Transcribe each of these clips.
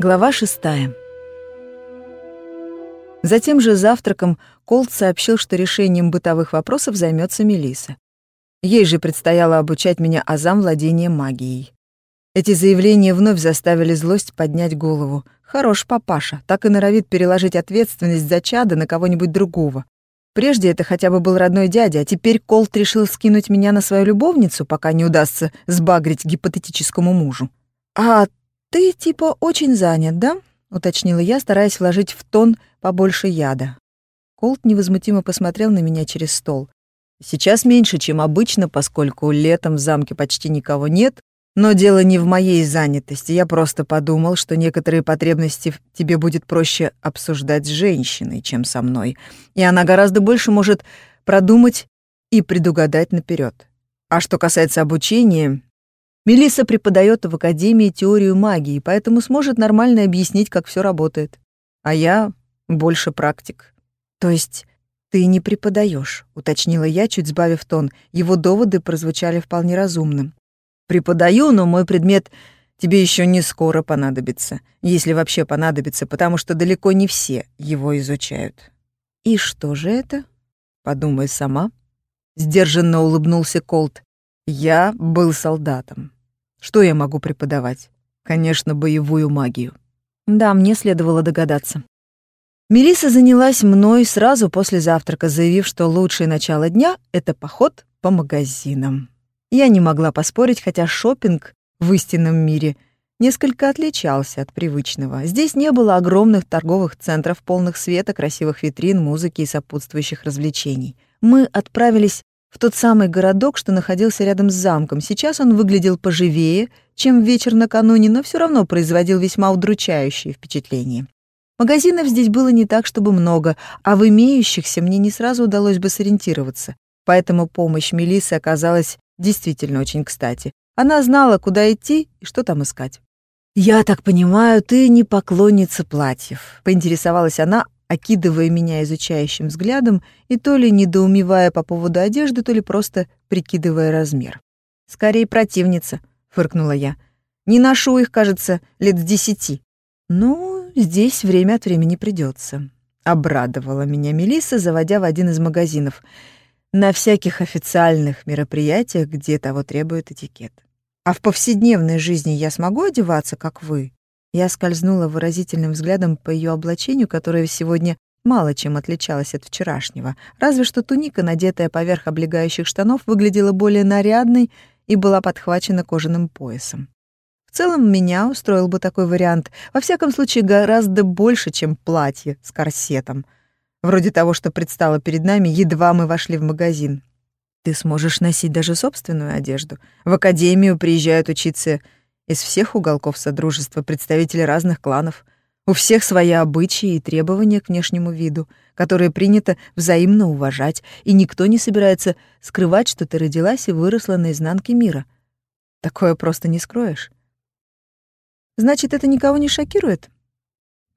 Глава шестая. Затем же завтраком Колт сообщил, что решением бытовых вопросов займется Мелиса. Ей же предстояло обучать меня азам владения магией. Эти заявления вновь заставили злость поднять голову. Хорош папаша, так и норовит переложить ответственность за чада на кого-нибудь другого. Прежде это хотя бы был родной дядя, а теперь Колт решил скинуть меня на свою любовницу, пока не удастся сбагрить гипотетическому мужу. «А ты типа очень занят, да?» — уточнила я, стараясь вложить в тон побольше яда. Колт невозмутимо посмотрел на меня через стол. «Сейчас меньше, чем обычно, поскольку летом в замке почти никого нет, но дело не в моей занятости. Я просто подумал, что некоторые потребности тебе будет проще обсуждать с женщиной, чем со мной, и она гораздо больше может продумать и предугадать наперед. А что касается обучения, Мелисса преподает в Академии теорию магии, поэтому сможет нормально объяснить, как все работает. А я больше практик. То есть ты не преподаешь, уточнила я, чуть сбавив тон. Его доводы прозвучали вполне разумным. Преподаю, но мой предмет тебе еще не скоро понадобится, если вообще понадобится, потому что далеко не все его изучают. И что же это? Подумай сама. Сдержанно улыбнулся Колт. Я был солдатом. Что я могу преподавать? Конечно, боевую магию. Да, мне следовало догадаться. Мелиса занялась мной сразу после завтрака, заявив, что лучшее начало дня — это поход по магазинам. Я не могла поспорить, хотя шопинг в истинном мире несколько отличался от привычного. Здесь не было огромных торговых центров, полных света, красивых витрин, музыки и сопутствующих развлечений. Мы отправились в тот самый городок, что находился рядом с замком. Сейчас он выглядел поживее, чем вечер накануне, но все равно производил весьма удручающее впечатление. Магазинов здесь было не так, чтобы много, а в имеющихся мне не сразу удалось бы сориентироваться. Поэтому помощь Мелисы оказалась действительно очень кстати. Она знала, куда идти и что там искать. «Я так понимаю, ты не поклонница платьев», — поинтересовалась она, окидывая меня изучающим взглядом и то ли недоумевая по поводу одежды, то ли просто прикидывая размер. «Скорее противница», — фыркнула я. «Не ношу их, кажется, лет с десяти». «Ну, здесь время от времени придется», — обрадовала меня Мелисса, заводя в один из магазинов — на всяких официальных мероприятиях, где того требует этикет. А в повседневной жизни я смогу одеваться, как вы? Я скользнула выразительным взглядом по ее облачению, которое сегодня мало чем отличалось от вчерашнего, разве что туника, надетая поверх облегающих штанов, выглядела более нарядной и была подхвачена кожаным поясом. В целом меня устроил бы такой вариант, во всяком случае гораздо больше, чем платье с корсетом — вроде того, что предстало перед нами, едва мы вошли в магазин. Ты сможешь носить даже собственную одежду. В академию приезжают учиться из всех уголков Содружества представители разных кланов. У всех свои обычаи и требования к внешнему виду, которые принято взаимно уважать, и никто не собирается скрывать, что ты родилась и выросла на изнанке мира. Такое просто не скроешь. Значит, это никого не шокирует?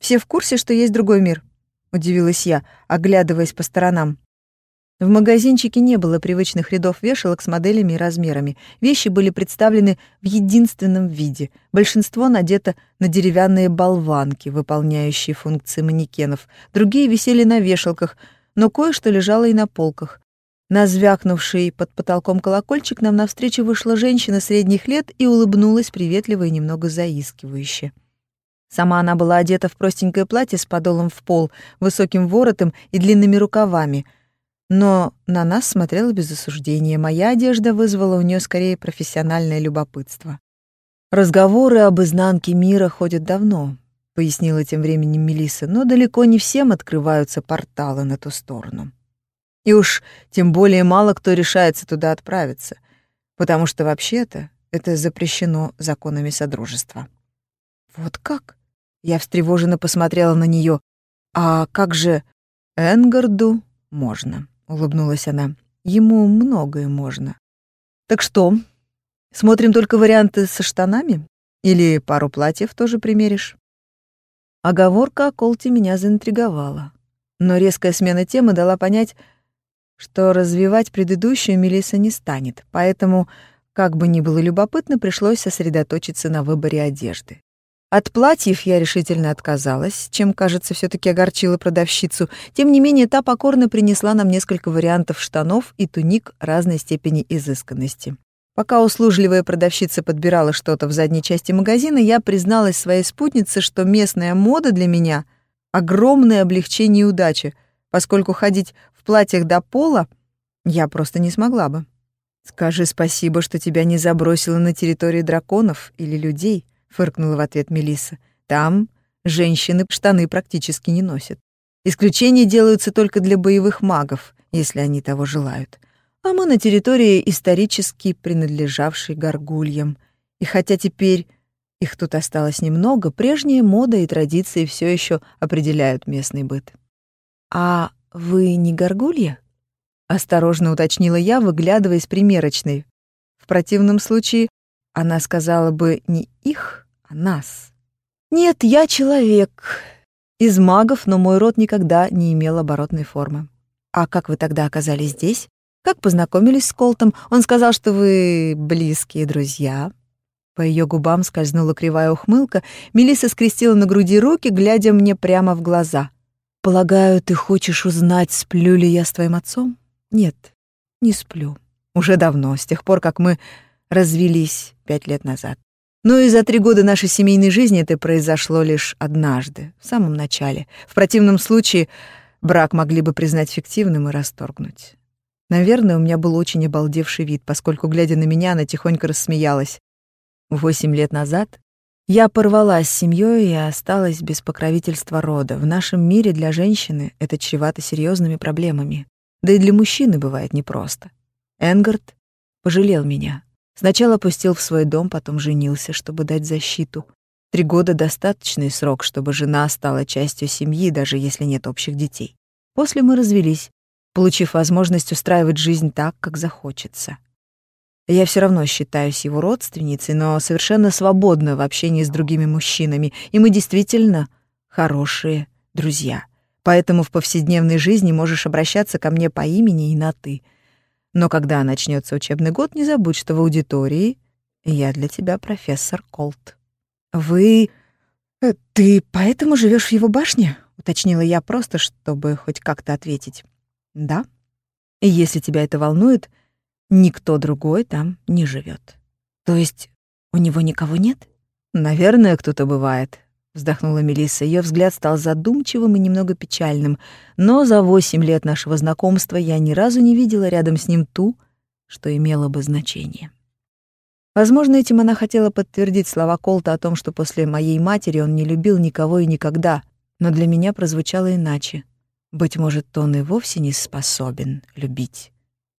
Все в курсе, что есть другой мир? — удивилась я, оглядываясь по сторонам. В магазинчике не было привычных рядов вешалок с моделями и размерами. Вещи были представлены в единственном виде. Большинство надето на деревянные болванки, выполняющие функции манекенов. Другие висели на вешалках, но кое-что лежало и на полках. На звякнувший под потолком колокольчик нам навстречу вышла женщина средних лет и улыбнулась приветливо и немного заискивающе. Сама она была одета в простенькое платье с подолом в пол, высоким воротом и длинными рукавами. Но на нас смотрела без осуждения. Моя одежда вызвала у нее скорее профессиональное любопытство. «Разговоры об изнанке мира ходят давно», — пояснила тем временем Мелисса, «но далеко не всем открываются порталы на ту сторону. И уж тем более мало кто решается туда отправиться, потому что вообще-то это запрещено законами Содружества». «Вот как?» Я встревоженно посмотрела на нее. «А как же Энгарду можно?» — улыбнулась она. «Ему многое можно». «Так что, смотрим только варианты со штанами? Или пару платьев тоже примеришь?» Оговорка о Колте меня заинтриговала. Но резкая смена темы дала понять, что развивать предыдущую Мелиса не станет, поэтому, как бы ни было любопытно, пришлось сосредоточиться на выборе одежды. От платьев я решительно отказалась, чем, кажется, все таки огорчила продавщицу. Тем не менее, та покорно принесла нам несколько вариантов штанов и туник разной степени изысканности. Пока услужливая продавщица подбирала что-то в задней части магазина, я призналась своей спутнице, что местная мода для меня — огромное облегчение и удача, поскольку ходить в платьях до пола я просто не смогла бы. «Скажи спасибо, что тебя не забросило на территории драконов или людей», — фыркнула в ответ Мелисса. «Там женщины штаны практически не носят. Исключения делаются только для боевых магов, если они того желают. А мы на территории исторически принадлежавшей горгульям. И хотя теперь их тут осталось немного, прежняя мода и традиции все еще определяют местный быт. «А вы не горгулья?» — осторожно уточнила я, выглядывая из примерочной. В противном случае она сказала бы не их, а нас. Нет, я человек. Из магов, но мой род никогда не имел оборотной формы. А как вы тогда оказались здесь? Как познакомились с Колтом? Он сказал, что вы близкие друзья. По ее губам скользнула кривая ухмылка. Мелисса скрестила на груди руки, глядя мне прямо в глаза. «Полагаю, ты хочешь узнать, сплю ли я с твоим отцом?» «Нет, не сплю. Уже давно, с тех пор, как мы развелись пять лет назад. Но и за три года нашей семейной жизни это произошло лишь однажды, в самом начале. В противном случае брак могли бы признать фиктивным и расторгнуть. Наверное, у меня был очень обалдевший вид, поскольку, глядя на меня, она тихонько рассмеялась. Восемь лет назад я порвалась с семьей и осталась без покровительства рода. В нашем мире для женщины это чревато серьезными проблемами. Да и для мужчины бывает непросто. Энгард пожалел меня. Сначала пустил в свой дом, потом женился, чтобы дать защиту. Три года — достаточный срок, чтобы жена стала частью семьи, даже если нет общих детей. После мы развелись, получив возможность устраивать жизнь так, как захочется. Я все равно считаюсь его родственницей, но совершенно свободна в общении с другими мужчинами, и мы действительно хорошие друзья. Поэтому в повседневной жизни можешь обращаться ко мне по имени и на «ты». Но когда начнется учебный год, не забудь, что в аудитории я для тебя профессор Колт. Вы... Э, ты поэтому живешь в его башне? Уточнила я просто, чтобы хоть как-то ответить. Да. И если тебя это волнует, никто другой там не живет. То есть у него никого нет? Наверное, кто-то бывает, вздохнула Мелисса. Ее взгляд стал задумчивым и немного печальным, но за восемь лет нашего знакомства я ни разу не видела рядом с ним ту, что имело бы значение. Возможно, этим она хотела подтвердить слова Колта о том, что после моей матери он не любил никого и никогда, но для меня прозвучало иначе. Быть может, он и вовсе не способен любить.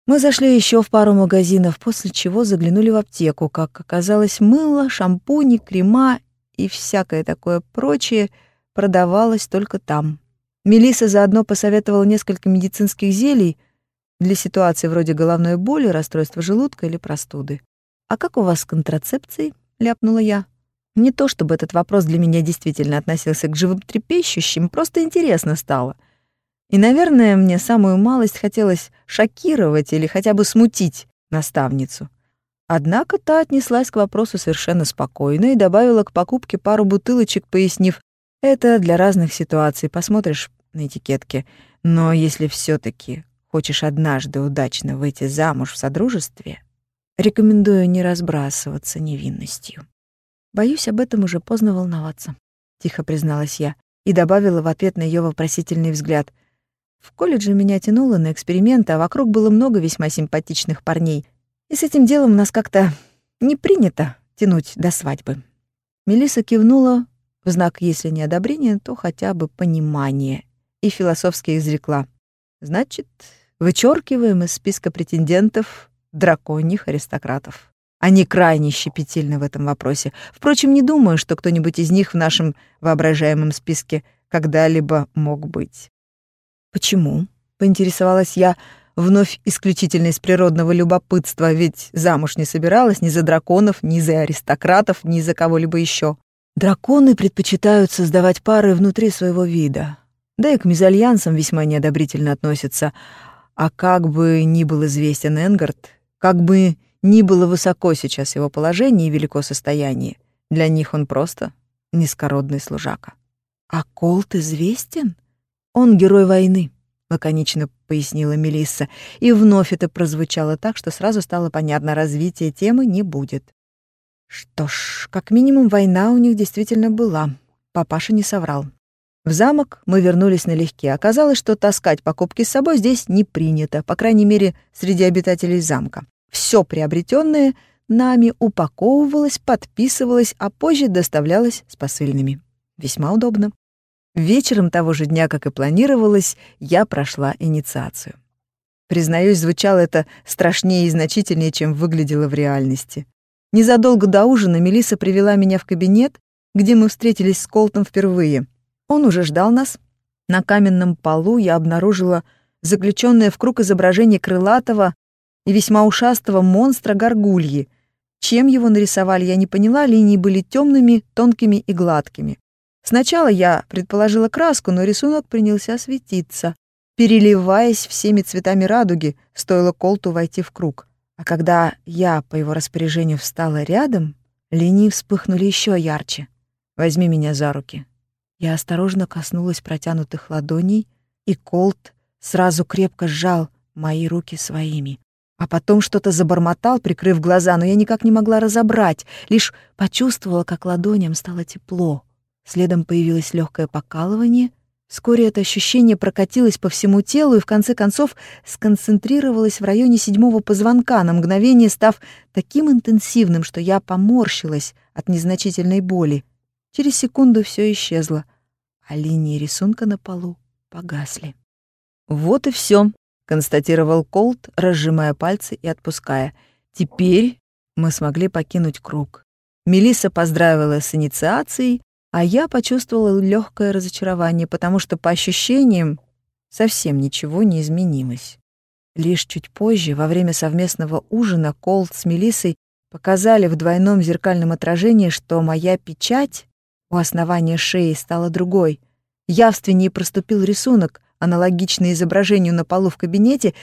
Мы зашли еще в пару магазинов, после чего заглянули в аптеку. Как оказалось, мыло, шампуни, крема и всякое такое прочее продавалось только там. Мелиса заодно посоветовала несколько медицинских зелий для ситуации вроде головной боли, расстройства желудка или простуды. «А как у вас с контрацепцией?» — ляпнула я. Не то чтобы этот вопрос для меня действительно относился к животрепещущим, просто интересно стало. И, наверное, мне самую малость хотелось шокировать или хотя бы смутить наставницу. Однако та отнеслась к вопросу совершенно спокойно и добавила к покупке пару бутылочек, пояснив, это для разных ситуаций, посмотришь на этикетке. Но если все таки хочешь однажды удачно выйти замуж в содружестве, рекомендую не разбрасываться невинностью. Боюсь, об этом уже поздно волноваться, тихо призналась я и добавила в ответ на ее вопросительный взгляд. В колледже меня тянуло на эксперименты, а вокруг было много весьма симпатичных парней — и с этим делом у нас как-то не принято тянуть до свадьбы. Мелиса кивнула в знак, если не одобрения, то хотя бы понимания, и философски изрекла. Значит, вычеркиваем из списка претендентов драконьих аристократов. Они крайне щепетильны в этом вопросе. Впрочем, не думаю, что кто-нибудь из них в нашем воображаемом списке когда-либо мог быть. «Почему?» — поинтересовалась я, вновь исключительно из природного любопытства, ведь замуж не собиралась ни за драконов, ни за аристократов, ни за кого-либо еще. Драконы предпочитают создавать пары внутри своего вида. Да и к мезальянсам весьма неодобрительно относятся. А как бы ни был известен Энгард, как бы ни было высоко сейчас его положение и велико состояние, для них он просто низкородный служака. «А Колт известен? Он герой войны», — лаконично пояснила Мелисса, и вновь это прозвучало так, что сразу стало понятно, развития темы не будет. Что ж, как минимум война у них действительно была. Папаша не соврал. В замок мы вернулись налегке. Оказалось, что таскать покупки с собой здесь не принято, по крайней мере, среди обитателей замка. Все приобретенное нами упаковывалось, подписывалось, а позже доставлялось с посыльными. Весьма удобно. Вечером того же дня, как и планировалось, я прошла инициацию. Признаюсь, звучало это страшнее и значительнее, чем выглядело в реальности. Незадолго до ужина Мелиса привела меня в кабинет, где мы встретились с Колтом впервые — он уже ждал нас. На каменном полу я обнаружила заключенное в круг изображение крылатого и весьма ушастого монстра горгульи. Чем его нарисовали, я не поняла, линии были темными, тонкими и гладкими. Сначала я предположила краску, но рисунок принялся светиться, переливаясь всеми цветами радуги, стоило Колту войти в круг. А когда я по его распоряжению встала рядом, линии вспыхнули еще ярче. «Возьми меня за руки», я осторожно коснулась протянутых ладоней, и Колт сразу крепко сжал мои руки своими. А потом что-то забормотал, прикрыв глаза, но я никак не могла разобрать, лишь почувствовала, как ладоням стало тепло. Следом появилось легкое покалывание. Вскоре это ощущение прокатилось по всему телу и в конце концов сконцентрировалось в районе седьмого позвонка, на мгновение став таким интенсивным, что я поморщилась от незначительной боли. Через секунду все исчезло, а линии рисунка на полу погасли. «Вот и все, констатировал Колт, разжимая пальцы и отпуская. «Теперь мы смогли покинуть круг. Мелисса поздравила с инициацией, а я почувствовала легкое разочарование, потому что по ощущениям совсем ничего не изменилось. Лишь чуть позже, во время совместного ужина, Колт с Мелиссой показали в двойном зеркальном отражении, что моя печать у основания шеи стала другой. Явственнее проступил рисунок, аналогичный изображению на полу в кабинете,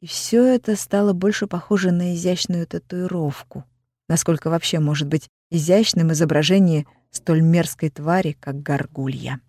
и все это стало больше похоже на изящную татуировку. Насколько вообще может быть изящным изображение столь мерзкой твари, как горгулья.